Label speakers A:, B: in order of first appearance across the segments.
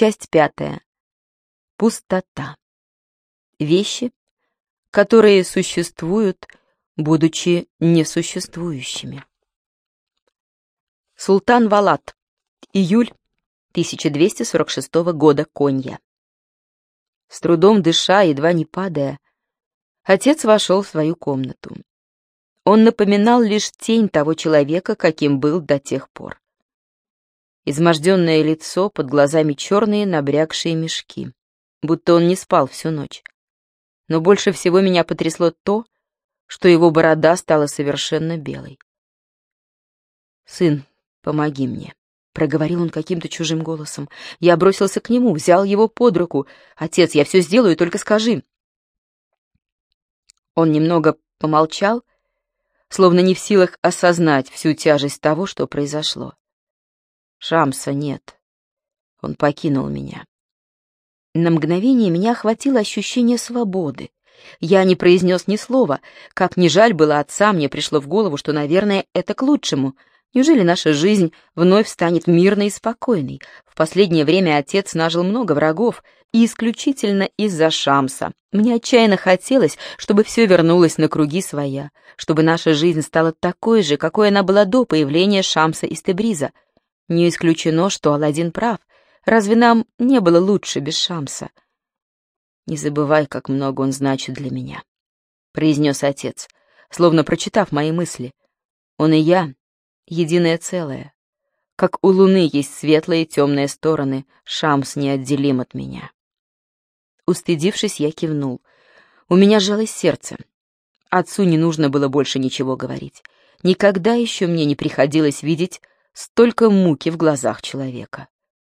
A: Часть пятая. Пустота. Вещи, которые существуют, будучи несуществующими. Султан Валат. Июль 1246 года Конья. С трудом дыша, едва не падая, отец вошел в свою комнату. Он напоминал лишь тень того человека, каким был до тех пор. Изможденное лицо, под глазами черные набрякшие мешки, будто он не спал всю ночь. Но больше всего меня потрясло то, что его борода стала совершенно белой. «Сын, помоги мне», — проговорил он каким-то чужим голосом. Я бросился к нему, взял его под руку. «Отец, я все сделаю, только скажи». Он немного помолчал, словно не в силах осознать всю тяжесть того, что произошло. Шамса нет. Он покинул меня. На мгновение меня охватило ощущение свободы. Я не произнес ни слова. Как ни жаль было отца, мне пришло в голову, что, наверное, это к лучшему. Неужели наша жизнь вновь станет мирной и спокойной? В последнее время отец нажил много врагов, и исключительно из-за Шамса. Мне отчаянно хотелось, чтобы все вернулось на круги своя, чтобы наша жизнь стала такой же, какой она была до появления Шамса из Тебриза. Не исключено, что Аладдин прав. Разве нам не было лучше без Шамса? Не забывай, как много он значит для меня, — произнес отец, словно прочитав мои мысли. Он и я — единое целое. Как у луны есть светлые и темные стороны, Шамс неотделим от меня. Устыдившись, я кивнул. У меня сжалось сердце. Отцу не нужно было больше ничего говорить. Никогда еще мне не приходилось видеть столько муки в глазах человека.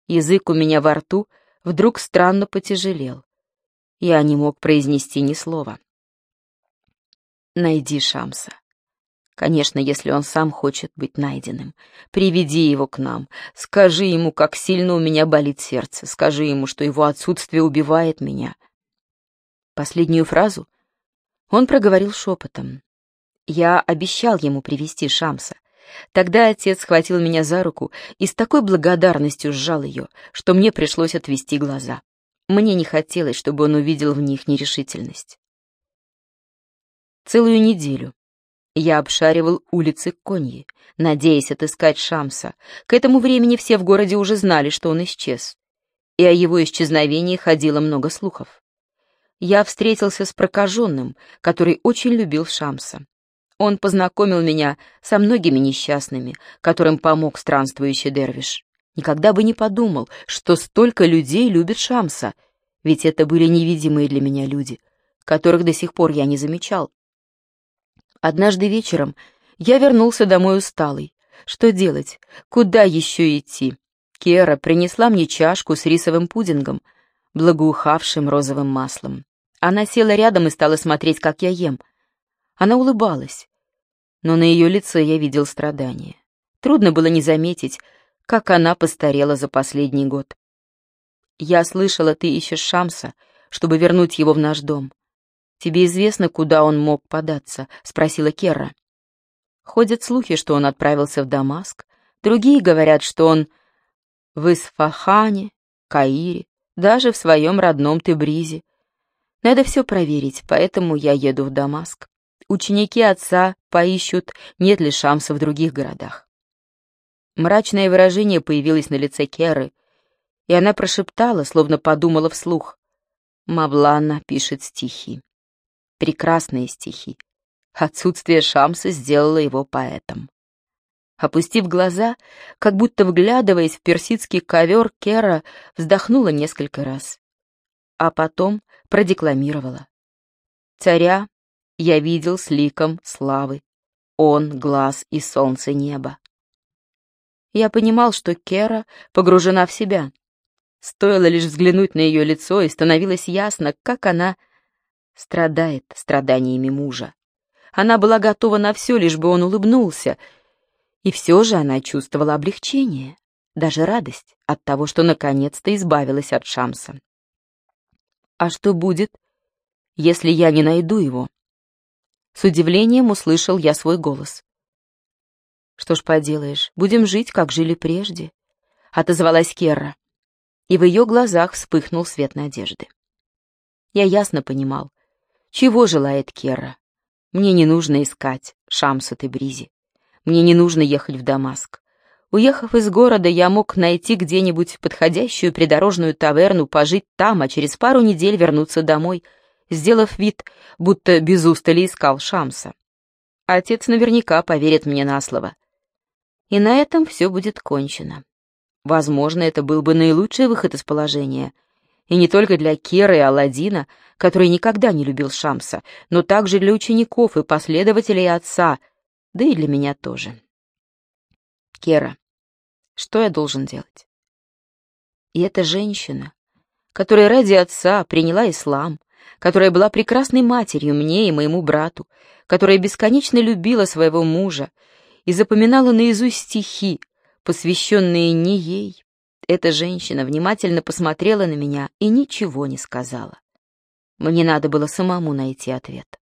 A: Язык у меня во рту вдруг странно потяжелел. Я не мог произнести ни слова. Найди Шамса. Конечно, если он сам хочет быть найденным. Приведи его к нам. Скажи ему, как сильно у меня болит сердце. Скажи ему, что его отсутствие убивает меня. Последнюю фразу он проговорил шепотом. Я обещал ему привести Шамса. Тогда отец схватил меня за руку и с такой благодарностью сжал ее, что мне пришлось отвести глаза. Мне не хотелось, чтобы он увидел в них нерешительность. Целую неделю я обшаривал улицы Коньи, надеясь отыскать Шамса. К этому времени все в городе уже знали, что он исчез. И о его исчезновении ходило много слухов. Я встретился с прокаженным, который очень любил Шамса. Он познакомил меня со многими несчастными, которым помог странствующий Дервиш. Никогда бы не подумал, что столько людей любит Шамса, ведь это были невидимые для меня люди, которых до сих пор я не замечал. Однажды вечером я вернулся домой усталый. Что делать? Куда еще идти? Кера принесла мне чашку с рисовым пудингом, благоухавшим розовым маслом. Она села рядом и стала смотреть, как я ем. Она улыбалась, но на ее лице я видел страдания. Трудно было не заметить, как она постарела за последний год. «Я слышала, ты ищешь Шамса, чтобы вернуть его в наш дом. Тебе известно, куда он мог податься?» — спросила Керра. Ходят слухи, что он отправился в Дамаск. Другие говорят, что он в Исфахане, Каире, даже в своем родном Тебризе. Надо все проверить, поэтому я еду в Дамаск. Ученики отца поищут, нет ли Шамса в других городах. Мрачное выражение появилось на лице Керы, и она прошептала, словно подумала вслух. Мавлана пишет стихи. Прекрасные стихи. Отсутствие Шамса сделало его поэтом. Опустив глаза, как будто вглядываясь в персидский ковер, Кера вздохнула несколько раз, а потом продекламировала. Царя я видел с ликом славы, он — глаз и солнце неба. Я понимал, что Кера погружена в себя. Стоило лишь взглянуть на ее лицо, и становилось ясно, как она страдает страданиями мужа. Она была готова на все, лишь бы он улыбнулся, и все же она чувствовала облегчение, даже радость от того, что наконец-то избавилась от Шамса. А что будет, если я не найду его? С удивлением услышал я свой голос. «Что ж поделаешь, будем жить, как жили прежде», — отозвалась Керра. и в ее глазах вспыхнул свет надежды. Я ясно понимал, чего желает Кера. Мне не нужно искать Шамсу Тебризи. Мне не нужно ехать в Дамаск. Уехав из города, я мог найти где-нибудь подходящую придорожную таверну, пожить там, а через пару недель вернуться домой, сделав вид, будто без устали искал Шамса. Отец наверняка поверит мне на слово. И на этом все будет кончено. Возможно, это был бы наилучший выход из положения. И не только для Керы и Аладдина, который никогда не любил Шамса, но также для учеников и последователей отца, да и для меня тоже. Кера, что я должен делать? И эта женщина, которая ради отца приняла ислам, которая была прекрасной матерью мне и моему брату, которая бесконечно любила своего мужа и запоминала наизусть стихи, посвященные не ей. Эта женщина внимательно посмотрела на меня и ничего не сказала. Мне надо было самому найти ответ.